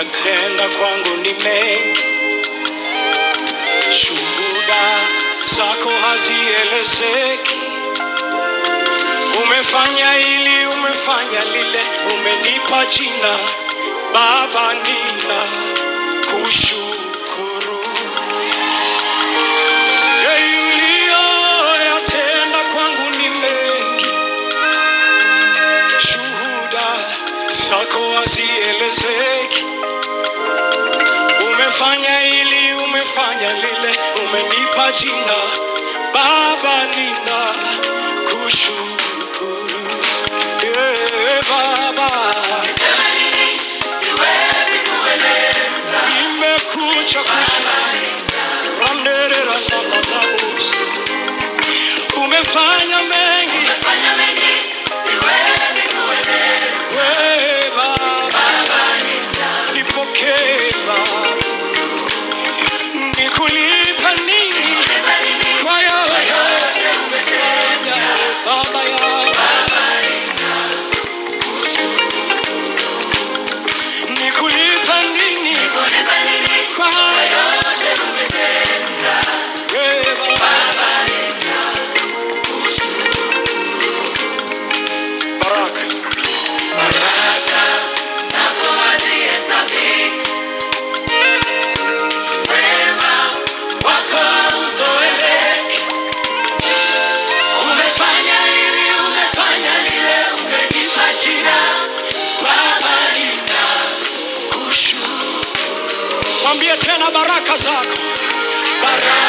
Uliyoyatenda kwangu ni mengi, shuhuda zako hazielezeki. Umefanya hili, umefanya lile, umenipa jina Baba, nina Mwambie tena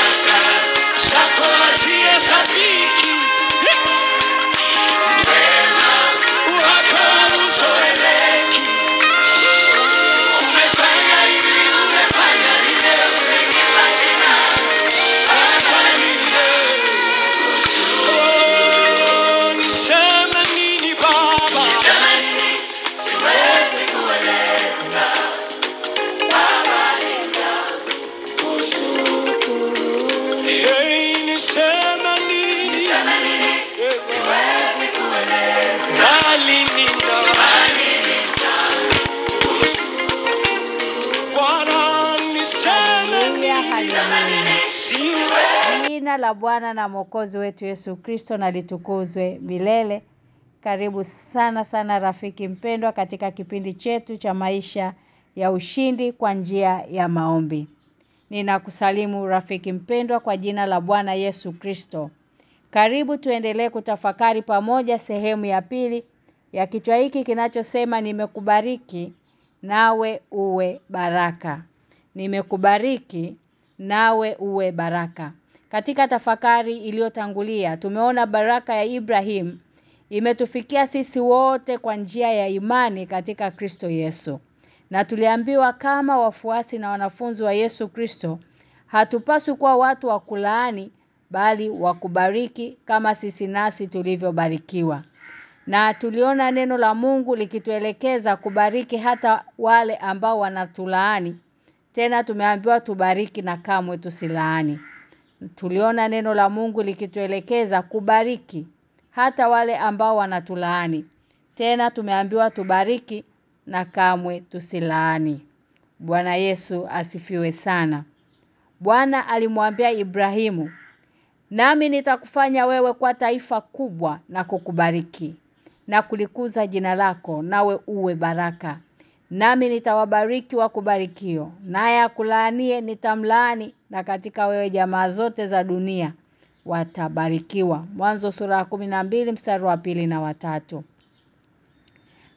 Jina la Bwana na Mwokozi wetu Yesu Kristo na litukuzwe milele. Karibu sana sana rafiki mpendwa katika kipindi chetu cha maisha ya ushindi kwa njia ya maombi. Ninakusalimu rafiki mpendwa kwa jina la Bwana Yesu Kristo. Karibu tuendelee kutafakari pamoja sehemu ya pili ya kichwa hiki kinachosema nimekubariki nawe uwe baraka. Nimekubariki nawe uwe baraka. Katika tafakari iliyotangulia tumeona baraka ya Ibrahim imetufikia sisi wote kwa njia ya imani katika Kristo Yesu. Na tuliambiwa kama wafuasi na wanafunzi wa Yesu Kristo hatupaswi kuwa watu wa kulaani bali wa kubariki kama sisi nasi tulivyobarikiwa. Na tuliona neno la Mungu likituelekeza kubariki hata wale ambao wanatulaani. Tena tumeambiwa tubariki na kamwe tusilaani. Tuliona neno la Mungu likituelekeza kubariki hata wale ambao wanatulaani. Tena tumeambiwa tubariki na kamwe tusilaani. Bwana Yesu asifiwe sana. Bwana alimwambia Ibrahimu, "Nami nitakufanya wewe kwa taifa kubwa na kukubariki na kulikuza jina lako nawe uwe baraka. Nami nitawabariki wakubarikio, naye akulaanie nitamlaani na katika wewe jamaa zote za dunia watabarikiwa." Mwanzo sura ya 12 mstari wa pili na watatu.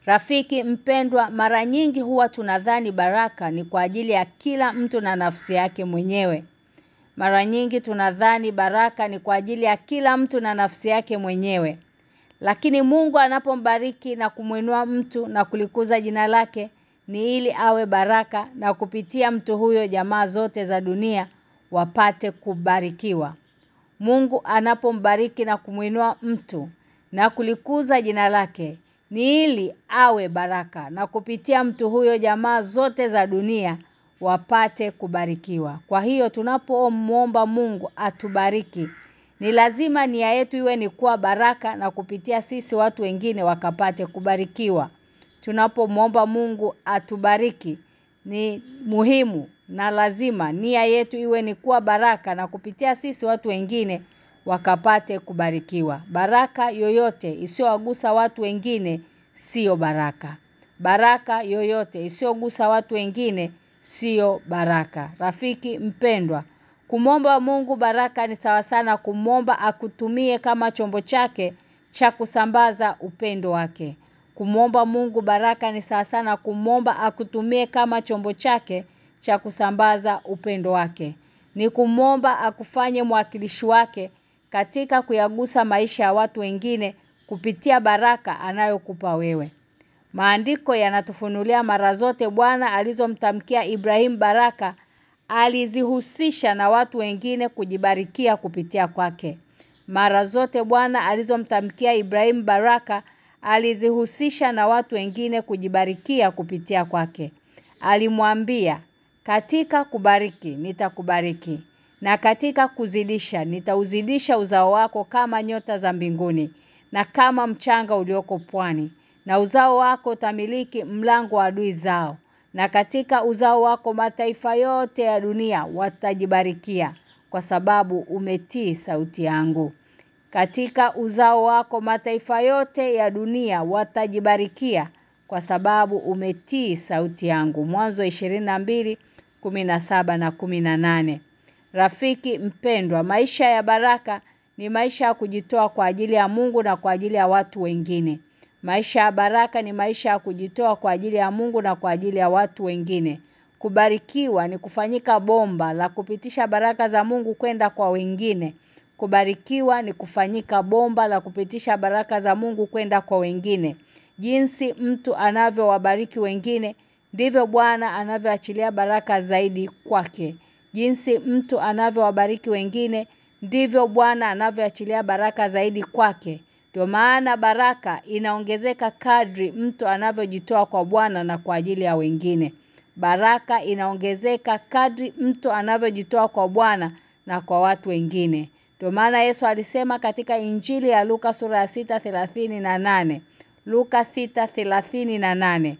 Rafiki mpendwa mara nyingi huwa tunadhani baraka ni kwa ajili ya kila mtu na nafsi yake mwenyewe. Mara nyingi tunadhani baraka ni kwa ajili ya kila mtu na nafsi yake mwenyewe. Lakini Mungu anapombariki na kumwinua mtu na kulikuza jina lake ni ili awe baraka na kupitia mtu huyo jamaa zote za dunia wapate kubarikiwa. Mungu anapombariki na kumuinua mtu na kulikuza jina lake ni ili awe baraka na kupitia mtu huyo jamaa zote za dunia wapate kubarikiwa. Kwa hiyo tunapomuomba Mungu atubariki ni lazima nia yetu iwe ni kuwa baraka na kupitia sisi watu wengine wakapate kubarikiwa. Tunapomwomba Mungu atubariki ni muhimu na lazima nia yetu iwe ni kuwa baraka na kupitia sisi watu wengine wakapate kubarikiwa. Baraka yoyote isiyowagusa watu wengine sio baraka. Baraka yoyote isiyogusa watu wengine sio baraka. Rafiki mpendwa, kumomba Mungu baraka ni sawa sana kumomba akutumie kama chombo chake cha kusambaza upendo wake. Kumomba Mungu baraka ni sawa sana kumwomba akutumie kama chombo chake cha kusambaza upendo wake. Ni kumwomba akufanye mwakilishi wake katika kuyagusa maisha ya watu wengine kupitia baraka anayokupa wewe. Maandiko yanatufunulia mara zote Bwana alizomtamkia Ibrahim baraka alizihusisha na watu wengine kujibarikia kupitia kwake. Mara zote Bwana alizomtamkia Ibrahim baraka alizihusisha na watu wengine kujibarikia kupitia kwake. Alimwambia, "Katika kubariki nitakubariki, na katika kuzidisha nitauzidisha uzao wako kama nyota za mbinguni na kama mchanga ulioko pwani, na uzao wako utamiliki mlango wa adui zao." Na katika uzao wako mataifa yote ya dunia watajibarikia kwa sababu umetii sauti yangu. Katika uzao wako mataifa yote ya dunia watajibarikia kwa sababu umetii sauti yangu. Mwanzo 22 17 na 18. Rafiki mpendwa, maisha ya baraka ni maisha ya kujitoa kwa ajili ya Mungu na kwa ajili ya watu wengine. Maisha ya baraka ni maisha ya kujitoa kwa ajili ya Mungu na kwa ajili ya watu wengine. Kubarikiwa ni kufanyika bomba la kupitisha baraka za Mungu kwenda kwa wengine. Kubarikiwa ni kufanyika bomba la kupitisha baraka za Mungu kwenda kwa wengine. Jinsi mtu anavyowabariki wengine ndivyo Bwana anavyoachilia baraka zaidi kwake. Jinsi mtu anavyowabariki wengine ndivyo Bwana anavyoachilia baraka zaidi kwake. Ndio maana baraka inaongezeka kadri mtu anavyojitoa kwa Bwana na kwa ajili ya wengine. Baraka inaongezeka kadri mtu anavyojitoa kwa Bwana na kwa watu wengine. Ndio maana Yesu alisema katika Injili ya Luka sura ya 6:38. Luka 6:38.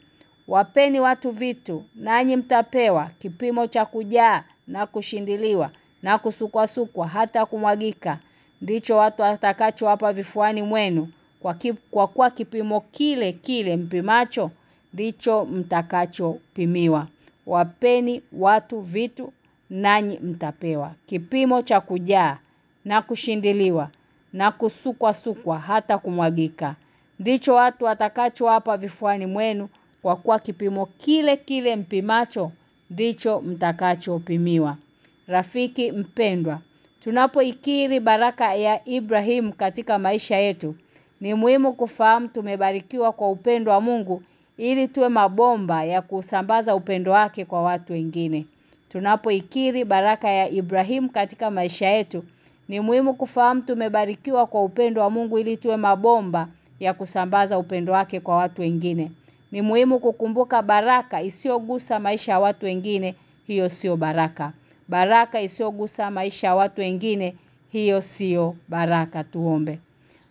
Wapeni watu vitu, nanyi mtapewa kipimo cha kujaa na kushindiliwa na kusukwasukwa hata kumwagika. Ndicho watu watakachowapa vifuani mwenu kwa kwa kuwa kipimo kile kile mpimacho ndicho mtakachopimiwa. Wapeni watu vitu nanyi mtapewa kipimo cha kujaa na kushindiliwa na kusukwa sukwa hata kumwagika. Ndicho watu watakachowapa vifuani mwenu kwa kuwa kipimo kile kile mpimacho ndicho mtakachopimiwa. Rafiki mpendwa, tunapoikiri baraka ya Ibrahim katika maisha yetu, ni muhimu kufahamu tumebarikiwa kwa upendo wa Mungu ili tuwe mabomba ya kusambaza upendo wake kwa watu wengine. Tunapoikiri baraka ya Ibrahim katika maisha yetu, ni muhimu kufahamu tumebarikiwa kwa upendo wa Mungu ili tuwe mabomba ya kusambaza upendo wake kwa watu wengine. Ni muhimu kukumbuka baraka isiyogusa maisha ya watu wengine, hiyo sio baraka. Baraka isiyogusa maisha ya watu wengine, hiyo sio baraka tuombe.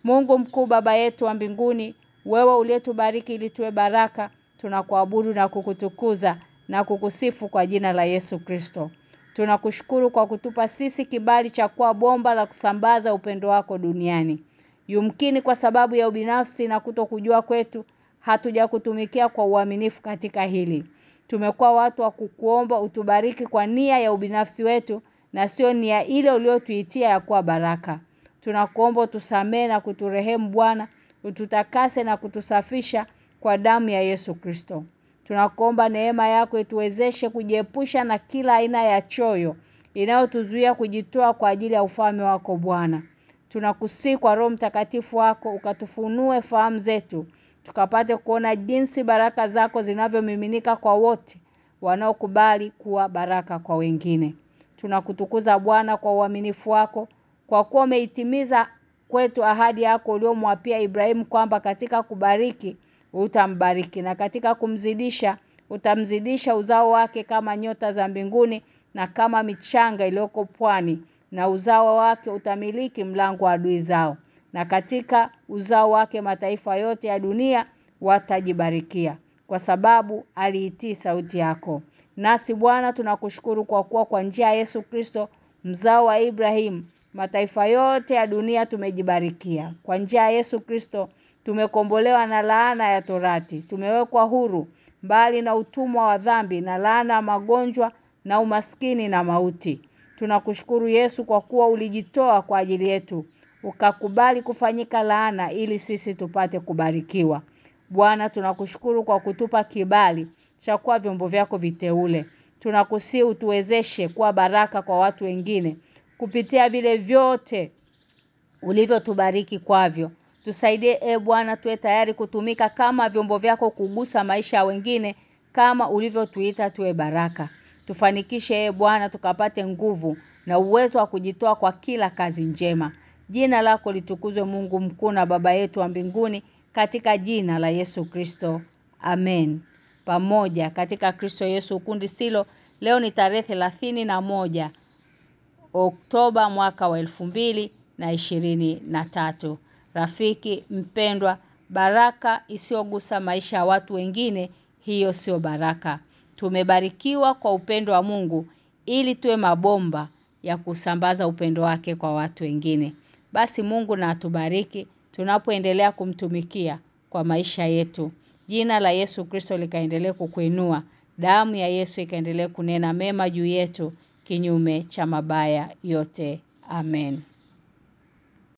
Mungu mkuu baba yetu wa mbinguni, wewe uliyetubariki ili tuwe baraka, tunakuabudu na kukutukuza na kukusifu kwa jina la Yesu Kristo. Tunakushukuru kwa kutupa sisi kibali cha kuwa bomba la kusambaza upendo wako duniani. Yumkini kwa sababu ya ubinafsi na kutokujua kwetu, hatujakutumikia kwa uaminifu katika hili. Tumekuwa watu wa kukuomba utubariki kwa nia ya ubinafsi wetu na sio nia ile uliotuitia ya kuwa baraka. Tunakuomba utusamee na kuturehemu Bwana, ututakase na kutusafisha kwa damu ya Yesu Kristo. Tunakuomba neema yako ituwezeshe kujiepusha na kila aina ya choyo inayotuzuia kujitoa kwa ajili ya ufalme wako Bwana. Tunakusii kwa Roho Mtakatifu wako ukatufunue fahamu zetu tukapate kuona jinsi baraka zako zinavyomiminika kwa wote wanaokubali kuwa baraka kwa wengine. Tunakutukuza Bwana kwa uaminifu wako kwa kuwa umeitimiza kwetu ahadi yako uliyomwapia Ibrahimu kwamba katika kubariki utambariki na katika kumzidisha Utamzidisha uzao wake kama nyota za mbinguni na kama michanga iliyoko pwani na uzao wake utamiliki mlango wa adui zao na katika uzao wake mataifa yote ya dunia watajibarikia kwa sababu aliitii sauti yako. Nasi Bwana tunakushukuru kwa kuwa kwa njia ya Yesu Kristo mzao wa Ibrahim mataifa yote ya dunia tumejibarikia. Kwa njia ya Yesu Kristo tumekombolewa na laana ya Torati. Tumewekwa huru mbali na utumwa wa dhambi na laana magonjwa na umaskini na mauti. Tunakushukuru Yesu kwa kuwa ulijitoa kwa ajili yetu. Ukakubali kufanyika laana ili sisi tupate kubarikiwa. Bwana tunakushukuru kwa kutupa kibali cha kuwa vyombo vyako viteule. Tunakusi utuwezeshe kuwa baraka kwa watu wengine kupitia vile vyote ulivyotubariki kwavyo. Tusaidie e Bwana tuwe tayari kutumika kama vyombo vyako kugusa maisha ya wengine kama ulivyotuita tuwe baraka. Tufanikishe e Bwana tukapate nguvu na uwezo wa kujitoa kwa kila kazi njema. Jina lako litukuzwe Mungu mkuu na baba yetu wa mbinguni katika jina la Yesu Kristo. Amen. Pamoja katika Kristo Yesu kundi silo leo ni tarehe na moja Oktoba mwaka wa elfu na ishirini na tatu. Rafiki mpendwa baraka isiyogusa maisha ya watu wengine hiyo sio baraka. Tumebarikiwa kwa upendo wa Mungu ili tuwe mabomba ya kusambaza upendo wake kwa watu wengine. Basi Mungu na atubariki tunapoendelea kumtumikia kwa maisha yetu. Jina la Yesu Kristo likaendelee kukuinua. Damu ya Yesu ikaendelee kunena mema juu yetu kinyume cha mabaya yote. Amen.